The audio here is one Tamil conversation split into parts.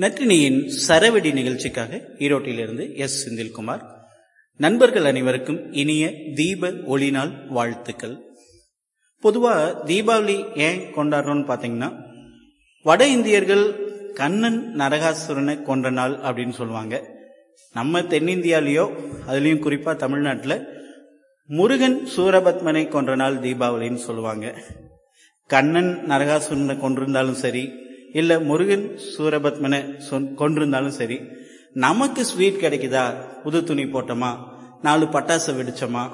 நற்றினியின் சரவெடி நிகழ்ச்சிக்காக ஈரோட்டிலிருந்து எஸ். செந்தில்குமார். நண்பர்கள் அனைவருக்கும் இனிய தீப ஒளிநாள் வாழ்த்துக்கள். பொதுவா தீபாவளி ஏன் கொண்டாடுறோம்னு பாத்தீங்கன்னா வட இந்தியர்கள் கண்ணன் நரகாசுரனை கொன்ற நாள் அப்படின்னு சொல்லுவாங்க. நம்ம தென்னிந்தியாலேயோ அதுலேயும் குறிப்பா தமிழ்நாட்டில் முருகன் சூரபத்மனை கொன்ற நாள் தீபாவளின்னு சொல்லுவாங்க. கண்ணன் நரகாசுரனை கொண்டிருந்தாலும் சரி இல்ல முருகன் சூரபத்மனை கொண்டிருந்தாலும் சரி நமக்கு ஸ்வீட் கிடைக்குதா? புது துணி போட்டோமா? நாலு பட்டாசு வெடிச்சோமா?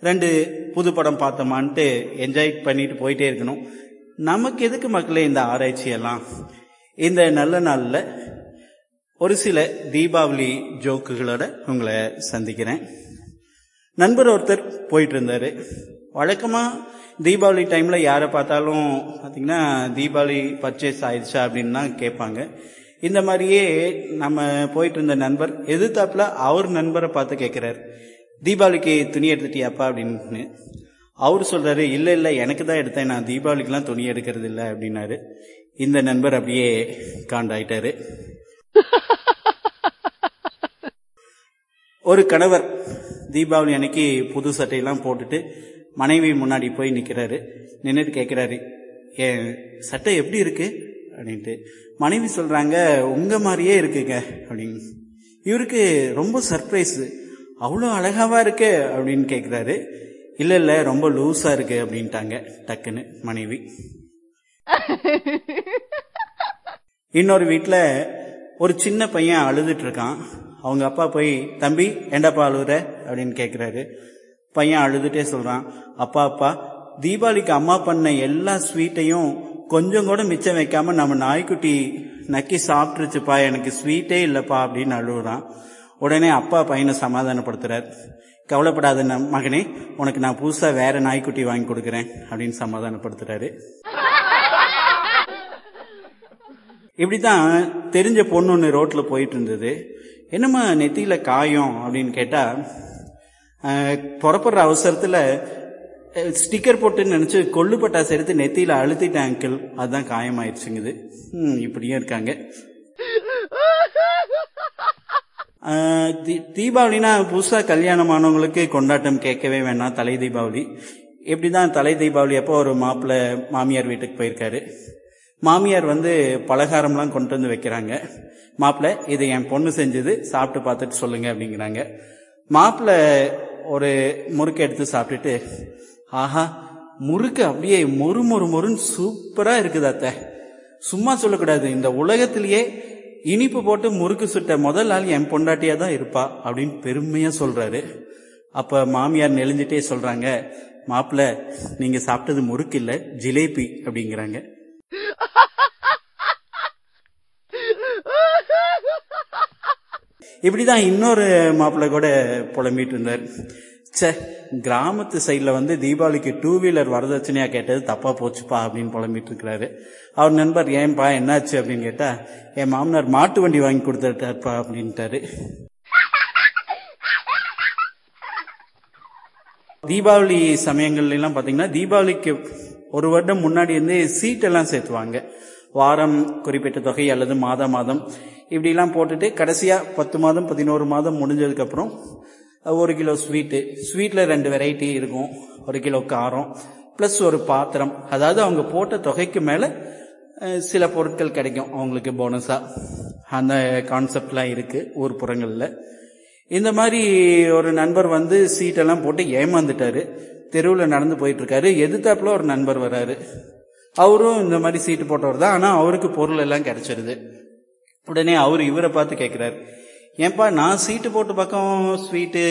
ரெண்டு புது படம் பார்த்தோமான்ட்டு என்ஜாய் பண்ணிட்டு போயிட்டே இருக்கணும். நமக்கு எதுக்கு மக்களே இந்த ஆராய்ச்சி எல்லாம் இந்த நல்ல நாளில் ஒரு சில தீபாவளி ஜோக்குகளோட உங்களை சந்திக்கிறேன். நண்பர் ஒருத்தர் போயிட்டு இருந்தாரு. வழக்கமா தீபாவளி டைம்ல யாரை பார்த்தாலும் பார்த்தீங்கன்னா தீபாவளி பர்ச்சேஸ் ஆயிடுச்சா? அப்படின்னு தான் கேட்பாங்க. இந்த மாதிரியே நம்ம போயிட்டு இருந்த நண்பர் எதிர்த்தாப்புல அவர் நண்பரை பார்த்து கேட்கிறார். தீபாவளிக்கு துணி எடுத்துட்டியாப்பா? அப்படின்னு. அவர் சொல்றாரு இல்ல இல்ல எனக்கு தான் எடுத்தேன். நான் தீபாவளிக்கெல்லாம் துணி எடுக்கிறது இல்லை அப்படின்னாரு. இந்த நண்பர் அப்படியே காண்டாயிட்டாரு. ஒரு கணவர் தீபாவளி அன்னைக்கு புது சட்டையெல்லாம் போட்டுட்டு மனைவி முன்னாடி போய் நிற்கிறாரு நின்றுட்டு கேட்குறாரு என் சட்டை எப்படி இருக்கு? அப்படின்ட்டு. மனைவி சொல்கிறாங்க உங்கள் மாதிரியே இருக்குங்க. அப்படின்னு. இவருக்கு ரொம்ப சர்ப்ரைஸு அவ்வளோ அழகாவா இருக்கு? அப்படின்னு கேட்குறாரு இல்லை இல்லை ரொம்ப லூஸாக இருக்கு அப்படின்ட்டாங்க டக்குன்னு மனைவி. இன்னொரு வீட்டில் ஒரு சின்ன பையன் அழுதுட்டு இருக்கான். அவங்க அப்பா போய் தம்பி ஏண்டாப்பா அழுகுற அப்படின்னு கேட்குறாரு பையன் அழுதுட்டே சொல்றான் அப்பா அப்பா தீபாவளிக்கு அம்மா பண்ண எல்லா ஸ்வீட்டையும் கொஞ்சம் கூட மிச்சம் வைக்காம நம்ம நாய்க்குட்டி நக்கி சாப்பிட்டுருச்சுப்பா எனக்கு ஸ்வீட்டே இல்லப்பா அப்படின்னு அழுகுறான். உடனே அப்பா பையனை சமாதானப்படுத்துறார். கவலைப்படாத மகனே உனக்கு நான் புதுசா வேற நாய்க்குட்டி வாங்கி கொடுக்குறேன் அப்படின்னு சமாதானப்படுத்துறாரு. இப்படிதான் தெரிஞ்ச பொண்ணு ஒன்று ரோட்ல போயிட்டு இருந்தது. என்னம்மா நெத்தியில காயம்? அப்படின்னு கேட்டா புறப்படுற அவசரத்துல ஸ்டிக்கர் போட்டுன்னு நினைச்சு கொள்ளு பட்டாசு எடுத்து நெத்தியில அழுத்திட்டேன் அங்கிள் அதுதான் காயமாயிருச்சுங்குது இப்படியும் இருக்காங்க. தீபாவளினா புதுசா கல்யாணமானவங்களுக்கு கொண்டாட்டம் கேட்கவே வேணாம் தலை தீபாவளி. எப்படிதான் தலை தீபாவளி அப்போ ஒரு மாப்பிள்ள மாமியார் வீட்டுக்கு போயிருக்காரு. மாமியார் வந்து பலகாரம்லாம் கொண்டு வந்து வைக்கிறாங்க. மாப்பிள்ள இதை என் பொண்ணு செஞ்சது சாப்பிட்டு பார்த்துட்டு சொல்லுங்க அப்படிங்கிறாங்க. மாப்பிள்ள ஒரு முறுக்கு எடுத்து சாப்பிட்டுட்டு ஆஹா முறுக்கு அப்படியே மொறு மொறு மொறுன்னு சூப்பரா இருக்குது சும்மா சொல்லக்கூடாது இந்த உலகத்திலேயே இனிப்பு போட்டு முறுக்கு சுட்ட முதல் ஆள் என் பொண்டாட்டியா தான் இருப்பா அப்படின்னு பெருமையா சொல்றாரு. அப்ப மாமியார் நெளிஞ்சிட்டே சொல்றாங்க மாப்பிள்ள நீங்க சாப்பிட்டது முறுக்கு இல்ல ஜிலேபி அப்படிங்கிறாங்க. இப்படிதான் இன்னொரு மாப்பிள்ளை கூட புலம்பிட்டு இருந்தார். சே கிராமத்து சைடில் வந்து தீபாவளிக்கு டூ வீலர் வரதட்சணையாக கேட்டது தப்பாக போச்சுப்பா அப்படின்னு புலம்பிட்டு இருக்கிறாரு. அவர் நண்பர் ஏன்பா என்னாச்சு? அப்படின்னு கேட்டா என் மாமனார் மாட்டு வண்டி வாங்கி கொடுத்துட்டாருப்பா அப்படின்ட்டாரு. தீபாவளி சமயங்கள்லாம் பார்த்தீங்கன்னா தீபாவளிக்கு ஒரு வருடம் முன்னாடி இருந்து சீட்டெல்லாம் சேர்த்துவாங்க. வாரம் குறிப்பிட்ட தொகை அல்லது மாதம் மாதம். இப்படிலாம் போட்டுட்டு கடைசியாக பத்து மாதம் பதினோரு மாதம் முடிஞ்சதுக்கப்புறம் ஒரு கிலோ ஸ்வீட்டு ஸ்வீட்டில் ரெண்டு வெரைட்டி இருக்கும். ஒரு கிலோ காரம் ப்ளஸ் ஒரு பாத்திரம். அதாவது அவங்க போட்ட தொகைக்கு மேலே சில பொருட்கள் கிடைக்கும். அவங்களுக்கு போனஸாக அந்த கான்செப்ட்லாம் இருக்குது ஊர் புறங்களில். இந்த மாதிரி ஒரு நண்பர் வந்து சீட்டெல்லாம் போட்டு ஏமாந்துட்டாரு. தெருவில் நடந்து போயிட்டுருக்காரு. எதிர்த்தாப்புல ஒரு நண்பர் வராரு. அவரும் இந்த மாதிரி சீட்டு போட்டவர் தான். ஆனால் அவருக்கு பொருள் எல்லாம் கிடைச்சிருது. உடனே அவர் இவரை பார்த்து கேட்குறாரு ஏன்பா நான் சீட்டு போட்டு பக்கம் ஸ்வீட்டு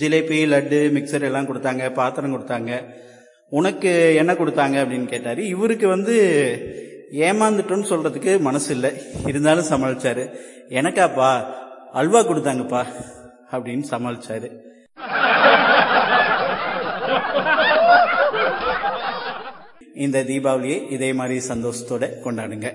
ஜிலேபி லட்டு மிக்சர் எல்லாம் கொடுத்தாங்க பாத்திரம் கொடுத்தாங்க. உனக்கு என்ன கொடுத்தாங்க அப்படின்னு கேட்டார். இவருக்கு வந்து ஏமாந்துட்டோன்னு சொல்றதுக்கு மனசு இல்லை. இருந்தாலும் சமாளிச்சாரு. எனக்காப்பா அல்வா கொடுத்தாங்கப்பா அப்படின்னு சமாளிச்சாரு. இந்த தீபாவளியை இதே மாதிரி சந்தோஷத்தோட கொண்டாடுங்க.